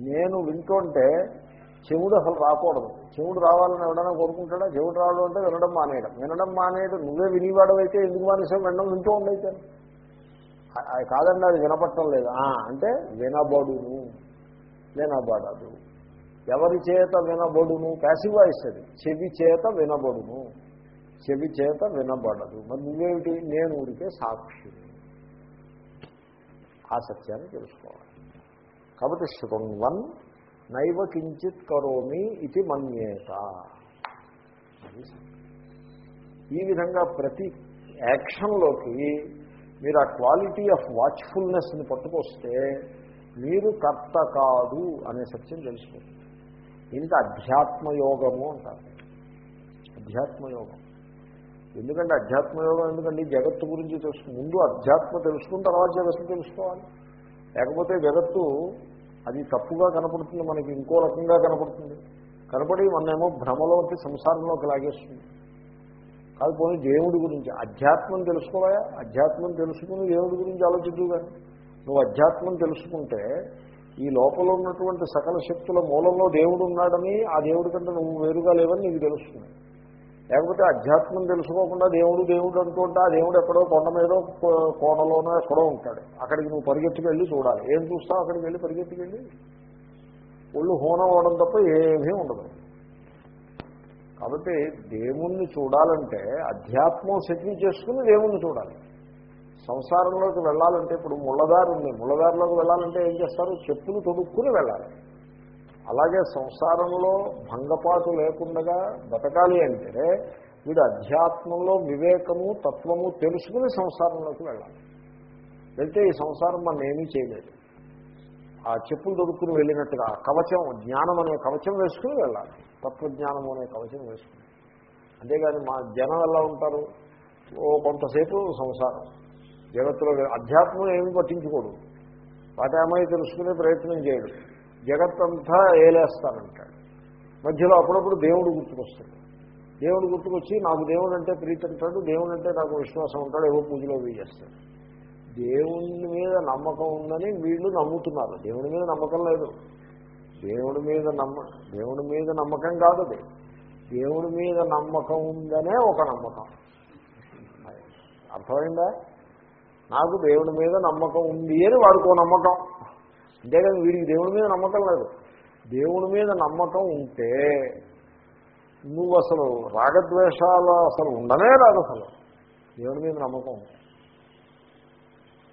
నేను వింటుంటే చెవుడు అసలు రాకూడదు. చెవుడు రావాలని ఎవడైనా కోరుకుంటాడా? చెవుడు రావడం అంటే వినడం మానేయడం. వినడం మానేయడం నువ్వే వినివాడవైతే ఎందుకు మానేసావు వినడం వింటూ ఉండైతే. కాదండి అది వినపట్టం లేదా. అంటే వినబడును వినబడదు. ఎవరి చేత వినబడును? ప్యాసివ్ వాయిస్ అది. చెవి చేత వినబడును. చెవి చేత వినబడదు. మరి నువ్వేమిటి? నేను ఊరికే సాక్షి ఆ సత్యాన్ని తెలుసుకోవాలి. కాబట్టి శృణ్వన్ నైవ కించిత్ కరోమి ఇది మన్యేత. ఈ విధంగా ప్రతి యాక్షన్లోకి మీరు ఆ క్వాలిటీ ఆఫ్ వాచ్ఫుల్నెస్ని పట్టుకొస్తే మీరు కర్త కాదు అనే సత్యం తెలిసిపోతుంది దీనికి అధ్యాత్మయోగము అంటారు. అధ్యాత్మయోగం. ఎందుకంటే అధ్యాత్మయోగం ఎందుకంటే జగత్తు గురించి తెలుసు. ముందు అధ్యాత్మ తెలుసుకున్న తర్వాత జగత్తు తెలుసుకోవాలి. లేకపోతే జగత్తు అది తప్పుగా కనపడుతుంది మనకి ఇంకో రకంగా కనపడుతుంది. కనపడి మనమేమో భ్రమలోకి సంసారంలోకి లాగేస్తుంది. కాదు పోనీ దేవుడి గురించి అధ్యాత్మం తెలుసుకోవాలా? అధ్యాత్మం తెలుసుకుని దేవుడి గురించి ఆలోచిద్దు కానీ. నువ్వు అధ్యాత్మం తెలుసుకుంటే ఈ లోపల ఉన్నటువంటి సకల శక్తుల మూలంలో దేవుడు ఉన్నాడని ఆ దేవుడి కంటే నువ్వు వేరుగా లేవని నీకు తెలుస్తుంది. లేకపోతే అధ్యాత్మం తెలుసుకోకుండా దేవుడు దేవుడు అనుకుంటా ఆ దేవుడు ఎక్కడో కొండ మీదో కోనలోనో ఎక్కడో ఉంటాడు. అక్కడికి నువ్వు పరిగెత్తుకెళ్ళి చూడాలి. ఏం చూస్తావు? అక్కడికి వెళ్ళి పరిగెత్తుకెళ్ళి? ఒళ్ళు హోనం అవడం తప్ప ఏమీ ఉండదు. కాబట్టి దేవుణ్ణి చూడాలంటే అధ్యాత్మం సెటిల్ చేసుకుని దేవుణ్ణి చూడాలి. సంసారంలోకి వెళ్ళాలంటే ఇప్పుడు ముళ్ళదారు ఉంది ముళ్ళదారిలోకి వెళ్ళాలంటే ఏం చేస్తారు? చెప్పులు తొడుక్కుని వెళ్ళాలి. అలాగే సంసారంలో భంగపాటు లేకుండా బతకాలి అంటే వీడు అధ్యాత్మంలో వివేకము తత్వము తెలుసుకుని సంసారంలోకి వెళ్ళాలి. వెళ్తే ఈ సంసారం మనం ఏమీ చేయలేదు. ఆ చెప్పులు దొరుకుని వెళ్ళినట్టుగా ఆ కవచం జ్ఞానం అనే కవచం వేసుకుని వెళ్ళాలి. తత్వజ్ఞానం అనే కవచం వేసుకుని. అంతేగాని మా జనం ఎలా ఉంటారు? ఓ కొంతసేపు సంసారం. జగత్తులో అధ్యాత్మం ఏమి పట్టించుకోడు. వాటి తెలుసుకునే ప్రయత్నం చేయడు. జగత్తంతా ఏలేస్తానంటాడు. మధ్యలో అప్పుడప్పుడు దేవుడు గుర్తుకొస్తాడు. దేవుడు గుర్తుకొచ్చి నాకు దేవుడు అంటే ప్రీతి అంటాడు దేవుడు అంటే నాకు విశ్వాసం ఉంటాడు ఏవో పూజలో అవి చేస్తాడు దేవుని మీద నమ్మకం ఉందని వీళ్ళు నమ్ముతున్నారు. దేవుడి మీద నమ్మకం లేదు. దేవుడి మీద నమ్మ దేవుడి మీద నమ్మకం కాదు అది. దేవుడి మీద నమ్మకం ఉందనే ఒక నమ్మకం. అర్థమైందా? నాకు దేవుడి మీద నమ్మకం ఉంది అని వాడుకో నమ్మకం. అంతేగాని వీడికి దేవుడి మీద నమ్మకం లేదు. దేవుడి మీద నమ్మకం ఉంటే నువ్వు అసలు రాగద్వేషాలు అసలు ఉండనే రాదు అసలు. దేవుడి మీద నమ్మకం ఉంటే.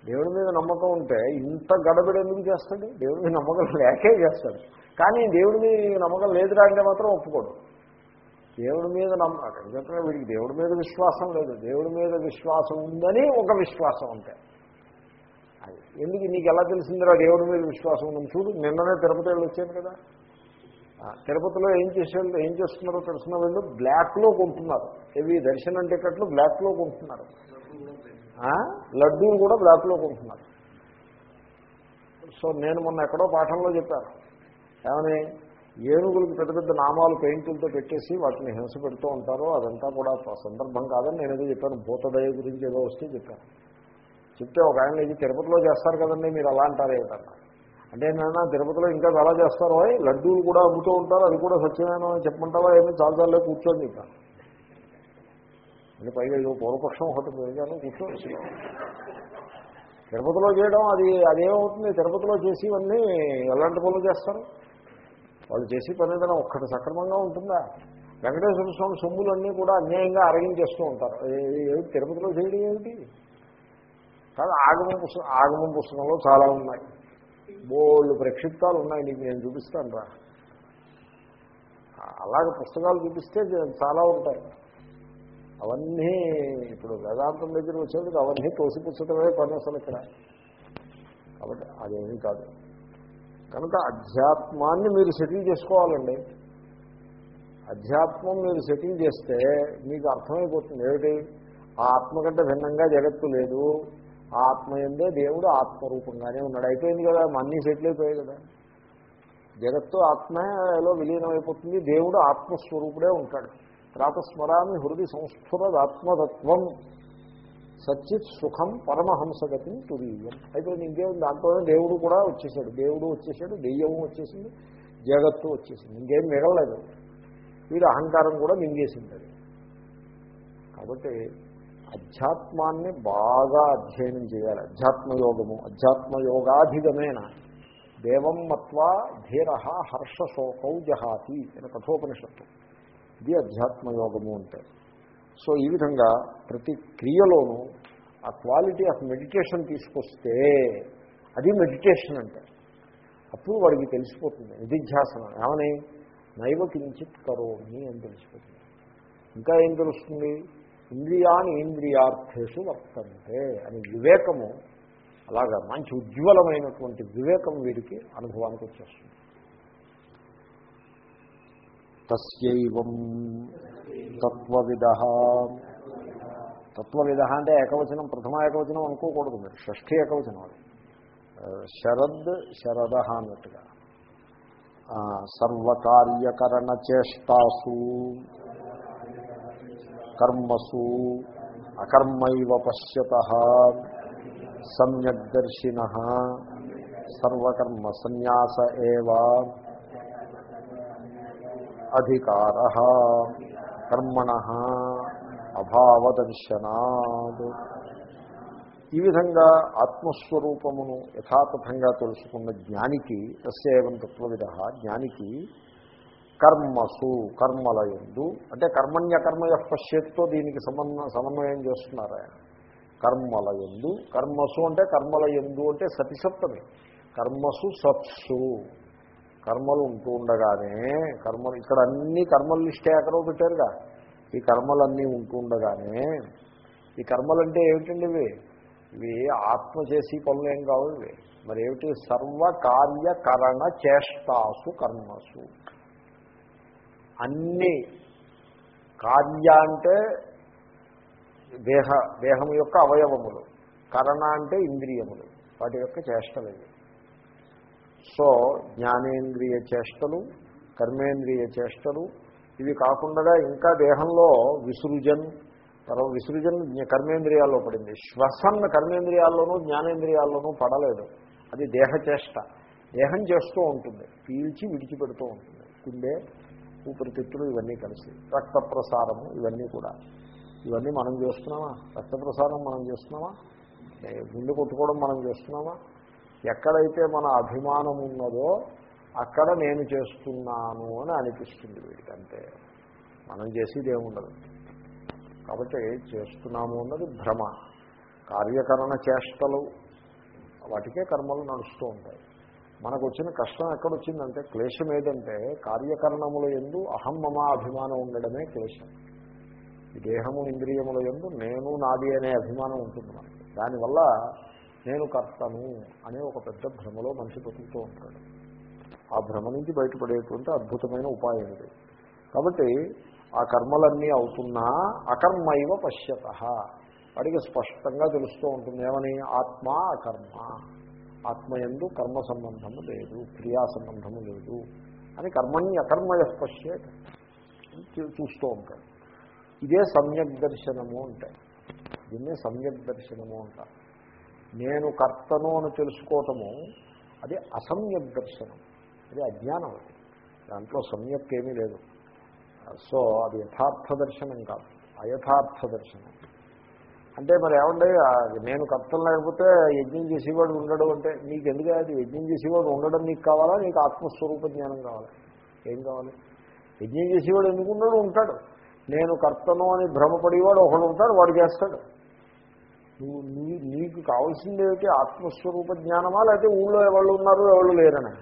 దేవుడి మీద నమ్మకం ఉంటే ఇంత గడబడి ఎందుకు చేస్తాడు? దేవుడి మీద నమ్మకం లేకే చేస్తాడు. కానీ దేవుడి మీద నమ్మకం లేదురా అంటే మాత్రం ఒప్పుకోడు. దేవుడి మీద నమ్మకం. ఎందుకంటే వీడికి దేవుడి మీద విశ్వాసం లేదు. దేవుడి మీద విశ్వాసం ఉందని ఒక విశ్వాసం ఉంటే అది ఎందుకు నీకు ఎలా తెలిసిందిరా దేవుడి మీద విశ్వాసం ఉందని? చూడు నిన్ననే తిరుపతి వెళ్ళి వచ్చాను కదా. ఆ, తిరుపతిలో ఏం చేసే ఏం చేస్తున్నారో తెలిసిన వీళ్ళు బ్లాక్లో కొంటున్నారు. ఇవి దర్శనం టికెట్లు బ్లాక్లో కొంటున్నారు. లడ్డూలు కూడా బ్లాక్లో కొంటున్నారు. సో నేను మొన్న ఎక్కడో పాఠంలో చెప్పాను. ఏమని? ఏనుగులకు పెద్ద పెద్ద నామాలు పెయింటింగ్తో పెట్టేసి వాటిని హింస పెడుతూ ఉంటారో అదంతా కూడా సందర్భం కాదని నేను ఏదో చెప్పాను. భూతదయ గురించి ఏదో వస్తే చెప్పాను. చెప్తే ఒక ఆయన ఇది తిరుపతిలో చేస్తారు కదండి మీరు అలా అంటారు ఏమిటన్నా అంటే నాన్న తిరుపతిలో ఇంకా అలా చేస్తారో? లడ్డూలు కూడా అమ్ముతూ ఉంటారు అది కూడా సత్యమైన చెప్పమంటావా? ఏమి చాలా చాలా కూర్చొని చెప్పాను. అంటే పైగా ఇదో పూర్వపక్షం ఒకటి పెరిగాను కూర్చొని తిరుపతిలో చేయడం అది అదేమవుతుంది? తిరుపతిలో చేసి ఇవన్నీ ఎలాంటి పనులు చేస్తారు? వాళ్ళు చేసే పని ఏదైనా ఒక్కటి సక్రమంగా ఉంటుందా? వెంకటేశ్వర స్వామి సొమ్ములన్నీ కూడా అన్యాయంగా అరగించేస్తూ ఉంటారు. ఏమిటి తిరుపతిలో చేయడం ఏమిటి? కాదు ఆగమం పుస్తకం ఆగమం పుస్తకంలో చాలా ఉన్నాయి. బోళ్ళు ప్రక్షిప్తాలు ఉన్నాయి నీకు నేను చూపిస్తాను రా. అలాగే పుస్తకాలు చూపిస్తే చాలా ఉంటాయి. అవన్నీ ఇప్పుడు వేదాంతం దగ్గర వచ్చేందుకు అవన్నీ తోసిపుచ్చటమే పని అసలు ఇక్కడ. కాబట్టి అదేమీ కాదు. కనుక అధ్యాత్మాన్ని మీరు సెటిల్ చేసుకోవాలండి. అధ్యాత్మం మీరు సెటిల్ చేస్తే మీకు అర్థమైపోతుంది. ఏమిటి? ఆ ఆత్మ కంటే భిన్నంగా జగత్తు లేదు. ఆ ఆత్మ ఎందే దేవుడు ఆత్మరూపంగానే ఉన్నాడు. అయిపోయింది కదా అన్నీ సెటిల్ అయిపోయాయి కదా. జగత్తు ఆత్మలో విలీనమైపోతుంది. దేవుడు ఆత్మస్వరూపుడే ఉంటాడు. ప్రాతస్మరామి హృది సంస్ఫురద్ ఆత్మతత్వం సుఖం పరమహంసగతిని తురీయం అయిపోయింది ఇంకేం దాంట్లోనే దేవుడు కూడా వచ్చేసాడు. దేవుడు వచ్చేసాడు దెయ్యము వచ్చేసింది జగత్తు వచ్చేసింది. ఇంకేం మిగలలేదు. వీడు అహంకారం కూడా మింగేసింది కాబట్టి అధ్యాత్మాన్ని బాగా అధ్యయనం చేయాలి. అధ్యాత్మయోగము అధ్యాత్మయోగాధిగమేన. దేవం మత్వా ధీర హర్షశోకౌ జహాతి అని కఠోపనిషత్తు. ఇది అధ్యాత్మయోగము అంటే. సో ఈ విధంగా ప్రతి క్రియలోనూ ఆ క్వాలిటీ ఆఫ్ మెడిటేషన్ తీసుకొస్తే అది మెడిటేషన్ అంటే. అప్పుడు వాడికి తెలిసిపోతుంది నిధిధ్యాసన. ఏమని? నైవ కించిత్ కరోమి అని తెలిసిపోతుంది. ఇంకా ఏం తెలుస్తుంది? ఇంద్రియాని ఇంద్రియార్థేషు వర్తంతే అని వివేకము అలాగా మంచి ఉజ్వలమైనటువంటి వివేకం వీడికి అనుభవానికి వచ్చేస్తుంది. తస్యైవం తత్వవిద. తత్వవిద అంటే ఏకవచనం ప్రథమ ఏకవచనం అనుకోకూడదు మీరు షష్ఠీ ఏకవచనం అది. శరద్ శరద అన్నట్టుగా. సర్వకార్యకరణ చేష్టాసు కర్మసు అకర్మైవ పశ్యత సమ్యక్ దర్శిన సర్వకర్మ సన్యాస ఏవా అధికార కర్మణ అభావదర్శనాద్ ఈ విధంగా ఆత్మస్వరూపమును యథాతథంగా తెలుసుకున్న జ్ఞానికి తస్యేవం తత్వవిధ జ్ఞానికి కర్మసు కర్మలయందు అంటే కర్మణ్యకర్మయ పశ్చేత్తో దీనికి సమన్వ సమన్వయం చేస్తున్నారు ఆయన కర్మలయందు కర్మసు అంటే కర్మలయందు అంటే సతిసప్తమే కర్మసు సత్సు. కర్మలు ఉంటూ ఉండగానే కర్మలు ఇక్కడ అన్ని కర్మలు లిస్టే ఎక్కడో పెట్టారుగా. ఈ కర్మలన్నీ ఉంటూ ఉండగానే ఈ కర్మలంటే ఏమిటండి ఇవి? ఇవి ఆత్మ చేసి పనులు ఏం కావు ఇవి. మరి ఏమిటి? సర్వకార్యకరణ చేష్టాసు కర్మసు. అన్ని కార్య అంటే దేహ దేహం యొక్క అవయవములు. కరణ అంటే ఇంద్రియములు. వాటి యొక్క చేష్టలు ఇవి. సో జ్ఞానేంద్రియ చేష్టలు కర్మేంద్రియ చేష్టలు ఇవి కాకుండా ఇంకా దేహంలో విసృజన్ తర్వాత విసృజన్ కర్మేంద్రియాల్లో పడింది. శ్వసన్ కర్మేంద్రియాల్లోనూ జ్ఞానేంద్రియాల్లోనూ పడలేదు. అది దేహచేష్ట దేహం చేస్తూ ఉంటుంది. పీల్చి విడిచిపెడుతూ ఉంటుంది. గుండె ఊపిరితిత్తులు ఇవన్నీ కలిసి. రక్త ప్రసారము ఇవన్నీ కూడా. ఇవన్నీ మనం చేస్తున్నామా? రక్త ప్రసారం మనం చేస్తున్నామా? గుండె కొట్టుకోవడం మనం చేస్తున్నామా? ఎక్కడైతే మన అభిమానం ఉన్నదో అక్కడ నేను చేస్తున్నాను అని అనిపిస్తుంది వీడికి అంతే మనం చేసేది ఏముండదు. కాబట్టి చేస్తున్నాము అన్నది భ్రమ. కార్యకరణ చేష్టలు వాటికే కర్మలు నడుస్తూ ఉంటాయి. మనకు వచ్చిన కష్టం ఎక్కడొచ్చిందంటే క్లేశం ఏదంటే కార్యకరణముల ఎందు అహం మమ అభిమానం ఉండడమే క్లేశం. దేహము ఇంద్రియముల ఎందు నేను నాది అనే అభిమానం ఉంటుంది మనకి. దానివల్ల నేను కర్తను అనే ఒక పెద్ద భ్రమలో మనిషి బతుకుతూ ఉంటాడు. ఆ భ్రమ నుంచి బయటపడేటువంటి అద్భుతమైన ఉపాయం ఇది. కాబట్టి ఆ కర్మలన్నీ అవుతున్నా అకర్మైవ పశ్యత. వాడికి స్పష్టంగా తెలుస్తూ ఉంటుంది. ఏమని? ఆత్మ అకర్మ. ఆత్మయందు కర్మ సంబంధము లేదు క్రియా సంబంధము లేదు అని కర్మని అకర్మయ స్పశ్యే చూస్తూ ఉంటాడు. ఇదే సమ్యక్ దర్శనము అంటే. దీన్నే సమ్యక్ దర్శనము అంటారు. నేను కర్తను అని తెలుసుకోవటము అది అసమ్యక్ దర్శనం అది అజ్ఞానం అది. దాంట్లో సమ్యక్ ఏమీ లేదు. సో అది యథార్థ దర్శనం కాదు అయథార్థ దర్శనం. అంటే మరి ఏమంటే నేను కర్తలు లేకపోతే యజ్ఞం చేసేవాడు ఉండడు అంటే నీకు ఎందుకు అది? యజ్ఞం చేసేవాడు ఉండడం నీకు కావాలా? నీకు ఆత్మస్వరూప జ్ఞానం కావాలా? ఏం కావాలి? యజ్ఞం చేసేవాడు ఎందుకు ఉండడు? ఉంటాడు. నేను కర్తను అని భ్రమపడేవాడు ఒకడు ఉంటాడు వాడు చేస్తాడు. నువ్వు నీ నీకు కావాల్సింది ఏమిటి? ఆత్మస్వరూప జ్ఞానమా? లేకపోతే ఊళ్ళో ఎవరు ఉన్నారు ఎవరు లేరని?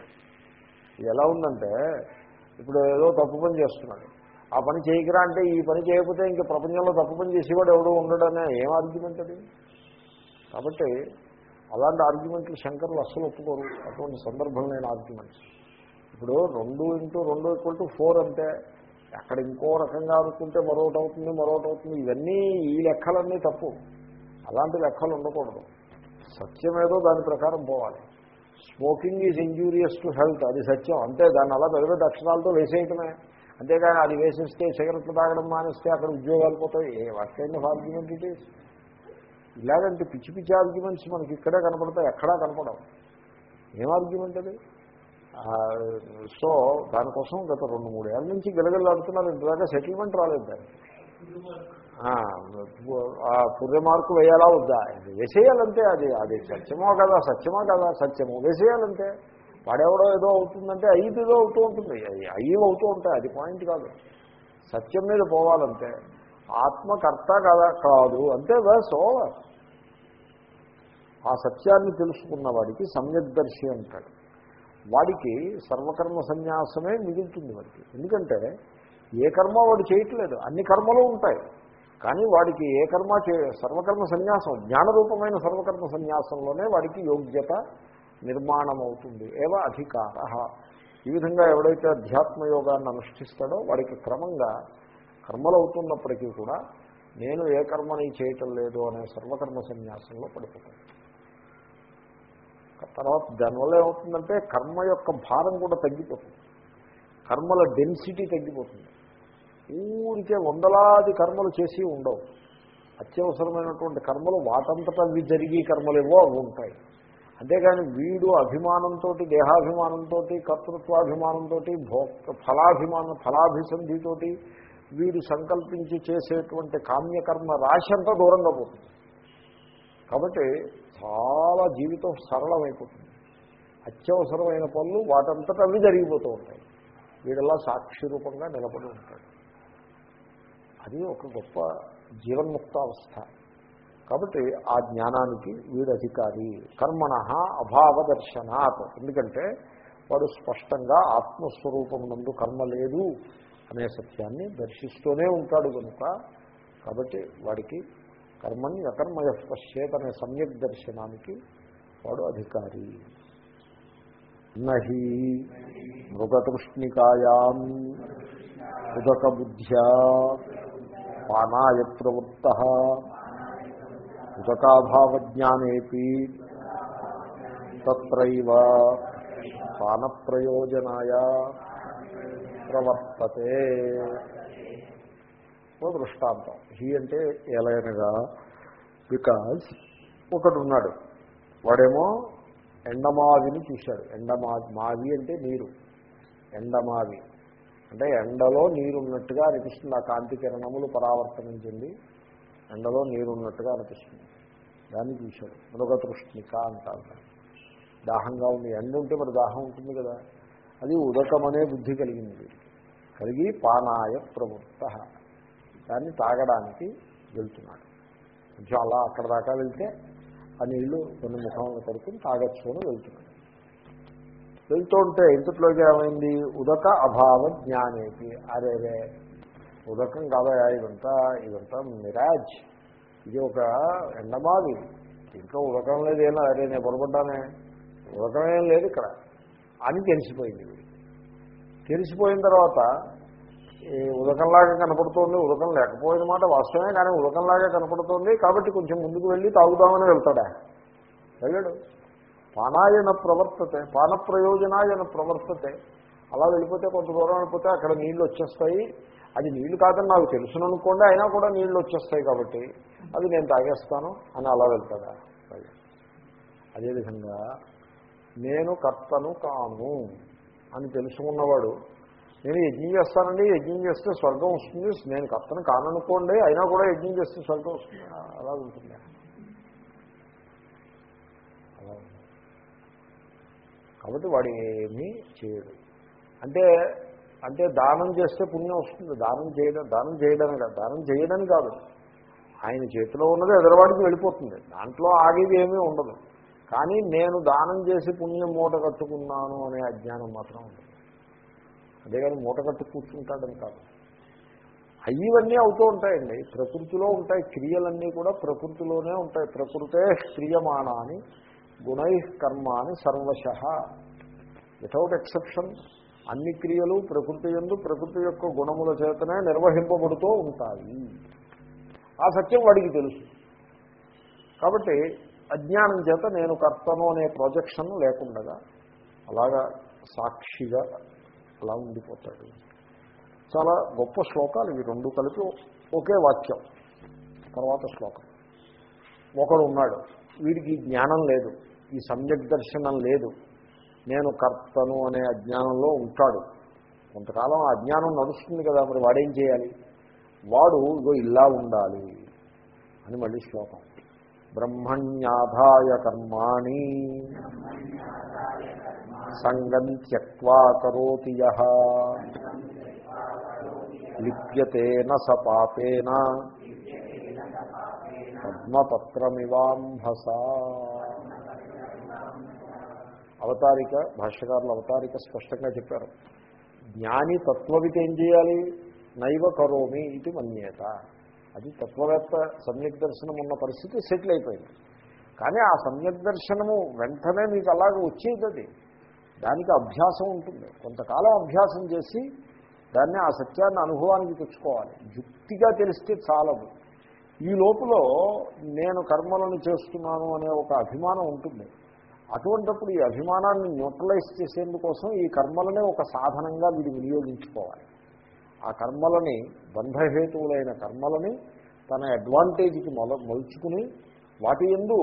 ఇది ఎలా ఉందంటే ఇప్పుడు ఏదో తప్పు పని చేస్తున్నాడు. ఆ పని చేయకరా అంటే ఈ పని చేయకపోతే ఇంక ప్రపంచంలో తప్పు పని చేసేవాడు ఎవడో ఉండడనే ఏం ఆర్గ్యుమెంట్ అది? కాబట్టి అలాంటి ఆర్గ్యుమెంట్లు శంకర్లు అస్సలు ఒప్పుకోరు. అటువంటి సందర్భంలో ఆర్గ్యుమెంట్స్ ఇప్పుడు రెండు ఇంటూ రెండు ఈక్వల్ టు ఫోర్ అంటే అక్కడ ఇంకో రకంగా అనుకుంటే మరొకటి అవుతుంది మరొకటి అవుతుంది. ఇవన్నీ ఈ లెక్కలన్నీ తప్పు. అలాంటి లెక్కలు ఉండకూడదు. సత్యమేదో దాని ప్రకారం పోవాలి. Smoking is injurious to health అది సత్యం. అంతే దాన్ని అలా పెద్ద పెద్ద అక్షరాలతో వేసేయటమే. అంతేగాని అది వేసేస్తే సిగరెట్లు తాగడం మానేస్తే అక్కడ ఉద్యోగాలు పోతాయి. A what kind of argument it is ఇలాగంటే పిచ్చి పిచ్చి ఆర్గ్యుమెంట్స్ మనకి ఇక్కడే కనపడతాయి ఎక్కడా కనపడవు. ఏం ఆర్గ్యుమెంట్ అది? సో దానికోసం గత రెండు మూడు ఏళ్ళ నుంచి గిలగిలాడుతున్నారు. ఇంతదాకా సెటిల్మెంట్ రాలేదు దానికి. ఆ, పుర్రె మార్కు వేయాలా వద్దా? వేసేయాలంటే అది అది సత్యమో కదా సత్యమో కదా సత్యమో. వేసేయాలంటే వాడెవడో ఏదో అవుతుందంటే అయ్యి ఏదో అవుతూ ఉంటుంది. అయ్యి అయ్యి అవుతూ ఉంటాయి అది పాయింట్ కాదు. సత్యం మీద పోవాలంటే ఆత్మకర్త కదా కాదు అంతే బస్ ఓవర్ ఆ సత్యాన్ని తెలుసుకున్న వాడికి సమ్యక్దర్శి అంటాడు. వాడికి సర్వకర్మ సన్యాసమే మిగులుతుంది వాడికి. ఎందుకంటే ఏ కర్మ వాడు చేయట్లేదు. అన్ని కర్మలు ఉంటాయి. కానీ వాడికి ఏ కర్మ చే సర్వకర్మ సన్యాసం జ్ఞానరూపమైన సర్వకర్మ సన్యాసంలోనే వాడికి యోగ్యత నిర్మాణం అవుతుంది ఏవ అధికార. ఈ విధంగా ఎవడైతే అధ్యాత్మ యోగాన్ని అనుష్ఠిస్తాడో వాడికి క్రమంగా కర్మలు అవుతున్నప్పటికీ కూడా నేను ఏ కర్మని చేయటం లేదు అనే సర్వకర్మ సన్యాసంలో పడిపోతాడు. తర్వాత దానివల్ల ఏమవుతుందంటే కర్మ యొక్క భారం కూడా తగ్గిపోతుంది. కర్మల డెన్సిటీ తగ్గిపోతుంది. ఊరికే వందలాది కర్మలు చేసి ఉండవు. అత్యవసరమైనటువంటి కర్మలు వాటంతటా అవి జరిగి కర్మలేవో అవి ఉంటాయి. అంతేగాని వీడు అభిమానంతో దేహాభిమానంతో కర్తృత్వాభిమానంతో భోక్త ఫలాభిమానం ఫలాభిసంధితోటి వీడు సంకల్పించి చేసేటువంటి కామ్యకర్మ రాశి అంతా దూరంగా పోతుంది. కాబట్టి చాలా జీవితం సరళమైపోతుంది. అత్యవసరమైన పనులు వాటంతటా అవి జరిగిపోతూ ఉంటాయి. వీడలా సాక్షి రూపంగా నిలబడి ఉంటాడు. అది ఒక గొప్ప జీవన్ముక్తావస్థ. కాబట్టి ఆ జ్ఞానానికి వీడు అధికారి కర్మణ అభావదర్శనాత్. ఎందుకంటే వాడు స్పష్టంగా ఆత్మస్వరూపం నందు కర్మ లేదు అనే సత్యాన్ని దర్శిస్తూనే ఉంటాడు కనుక కాబట్టి వాడికి కర్మని అకర్మయ పశ్చేత్ అనే సమ్యక్ దర్శనానికి వాడు అధికారి. నహి మృగతృష్ణికాయా ఉదక బుద్ధ్యా పానాయ ప్రవృత్త ఉదకాభావజ్ఞానేపి తత్రైవ పానప్రయోజనాయ ప్రవర్తతే. దృష్టాంతం. హీ అంటే ఎలైనగా బికాజ్ ఒకడున్నాడు. వాడేమో ఎండమావిని చూశాడు. ఎండమా మావి అంటే నీరు. ఎండమావి. అంటే ఎండలో నీరున్నట్టుగా అనిపిస్తుంది. ఆ కాంతి కిరణములు పరావర్తనం చెంది ఎండలో నీరున్నట్టుగా అనిపిస్తుంది. దాన్ని చూశాడు మరొక తృష్ణిక అంటారు. దాహంగా ఉంది. ఎండ ఉంటే మరి దాహం ఉంటుంది కదా. అది ఉదకమనే బుద్ధి కలిగింది కలిగి పానాయ ప్రవృత్త. దాన్ని తాగడానికి వెళ్తున్నాడు. కొంచెం అలా అక్కడ దాకా వెళ్తే ఆ నీళ్ళు కొన్ని ముఖంలో పడుకుని తాగొచ్చు అని వెళ్తున్నాడు. వెళ్తూ ఉంటే ఇంతట్లోకి ఏమైంది? ఉదక అభావ జ్ఞానేకి అరేరే ఉదకం కాదయా ఇదంతా? ఇదంతా మిరాజ్. ఇది ఒక ఎండమాది ఇంట్లో ఉదకం లేదు ఏం అరే నేను పొరపడ్డానే. ఉదకం ఏం లేదు ఇక్కడ. అని తెలిసిపోయింది తెలిసిపోయిన తర్వాత ఈ ఉదకంలాగా కనపడుతోంది ఉదకం లేకపోయిన మాట వాస్తవమే కానీ ఉదకంలాగా కనపడుతోంది. కాబట్టి కొంచెం ముందుకు వెళ్ళి తాగుదామని వెళ్తాడా? వెళ్ళాడు. పానాయన ప్రవర్తతే పాన ప్రయోజనాయన ప్రవర్తతే. అలా వెళ్ళిపోతే కొంత దూరం వెళ్ళిపోతే అక్కడ నీళ్ళు వచ్చేస్తాయి. అది నీళ్ళు కాదని నాకు తెలుసును అనుకోండి అయినా కూడా నీళ్ళు వచ్చేస్తాయి కాబట్టి అది నేను తాగేస్తాను అని అలా వెళ్తాడా? అదేవిధంగా నేను కర్తను కాను అని తెలుసుకున్నవాడు నేను యజ్ఞం చేస్తానండి యజ్ఞం చేస్తే స్వర్గం వస్తుంది. నేను కర్తను కాననుకోండి అయినా కూడా యజ్ఞం చేస్తే స్వర్గం వస్తుంది. అలా ఉంటుంది అలా ఉంటుంది. కాబట్టి వాడు ఏమీ చేయడు. అంటే అంటే దానం చేస్తే పుణ్యం వస్తుంది. దానం చేయడం దానం చేయడం కాదు. దానం చేయడానికి కాదు. ఆయన చేతిలో ఉన్నది ఎదరవాడికి వెళ్ళిపోతుంది. దాంట్లో ఆగేది ఏమీ ఉండదు. కానీ నేను దానం చేసి పుణ్యం మూట కట్టుకున్నాను అనే అజ్ఞానం మాత్రం ఉంటుంది అంతేగాని మూట కట్టు కూర్చుంటాడని కాదు. ఇవన్నీ అవుతూ ఉంటాయండి. ప్రకృతిలో ఉంటాయి క్రియలన్నీ కూడా ప్రకృతిలోనే ఉంటాయి. ప్రకృతే క్రియమాన అని గుణై కర్మాని సర్వశ. వితౌట్ ఎక్సెప్షన్ అన్ని క్రియలు ప్రకృతి ఎందు ప్రకృతి యొక్క గుణముల చేతనే నిర్వహింపబడుతూ ఉంటాయి. ఆ సత్యం వాడికి తెలుసు. కాబట్టి అజ్ఞానం చేత నేను కర్తను అనే ప్రొజెక్షన్ లేకుండగా అలాగా సాక్షిగా అలా ఉండిపోతాడు. చాలా గొప్ప శ్లోకాలు ఇవి రెండు కలిపి ఒకే వాక్యం. తర్వాత శ్లోకం. ఒకడు ఉన్నాడు. వీడికి జ్ఞానం లేదు. ఈ సమ్యక్ దర్శనం లేదు. నేను కర్తను అనే అజ్ఞానంలో ఉంటాడు. కొంతకాలం ఆ అజ్ఞానం నడుస్తుంది కదా మరి వాడేం చేయాలి? వాడు ఇగో ఇలా ఉండాలి అని మళ్ళీ శ్లోకం. బ్రహ్మణ్యాధాయ కర్మాణి సంగం త్యక్వా కరోతి లిప్యతేన స పాపేన. అవతారిక భాష్యకారులు అవతారిక స్పష్టంగా చెప్పారు. జ్ఞాని తత్వవిత ఏం చేయాలి? నైవ కరోమి ఇది మన్యేత. అది తత్వవేత్త సమ్యక్ దర్శనం ఉన్న పరిస్థితి సెటిల్ అయిపోయింది. కానీ ఆ సమ్యక్ దర్శనము వెంటనే మీకు అలాగ వచ్చేది అది దానికి అభ్యాసం ఉంటుంది. కొంతకాలం అభ్యాసం చేసి దాన్ని ఆ సత్యాన్ని అనుభవానికి తెచ్చుకోవాలి. యుక్తిగా తెలిస్తే చాలదు. ఈ లోపల నేను కర్మలను చేస్తున్నాను అనే ఒక అభిమానం ఉంటుంది. అటువంటప్పుడు ఈ అభిమానాన్ని న్యూట్రలైజ్ చేసేందుకోసం ఈ కర్మలనే ఒక సాధనంగా వీడు వినియోగించుకోవాలి. ఆ కర్మలని బంధహేతువులైన కర్మలని తన అడ్వాంటేజ్కి మొల మలుచుకుని వాటి ఎందు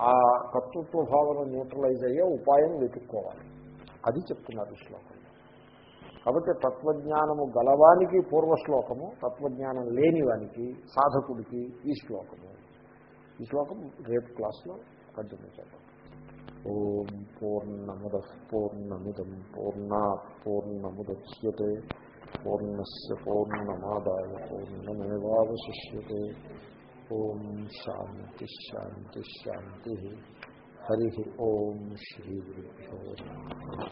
ఆ కర్తృత్వ భావన న్యూట్రలైజ్ అయ్యే ఉపాయం వెతుక్కోవాలి. అది చెప్తున్నారు ఈ శ్లోకంలో కాబట్టి తత్వజ్ఞానము గలవానికి పూర్వ శ్లోకము తత్వజ్ఞానం లేని వానికి సాధకుడికి ఈ శ్లోకము. ఈ శ్లోకం రేపు క్లాస్లో కంటిన్యూ చేద్దాం. ఓం పూర్ణముద పూర్ణమిదం పూర్ణా పూర్ణముద్యతే పూర్ణస్ పూర్ణమాదాయ పూర్ణమేవాశిష్యే ఓం శాంతి శాంతి శాంతి. హరి ఓం శ్రీ గురుభ్యో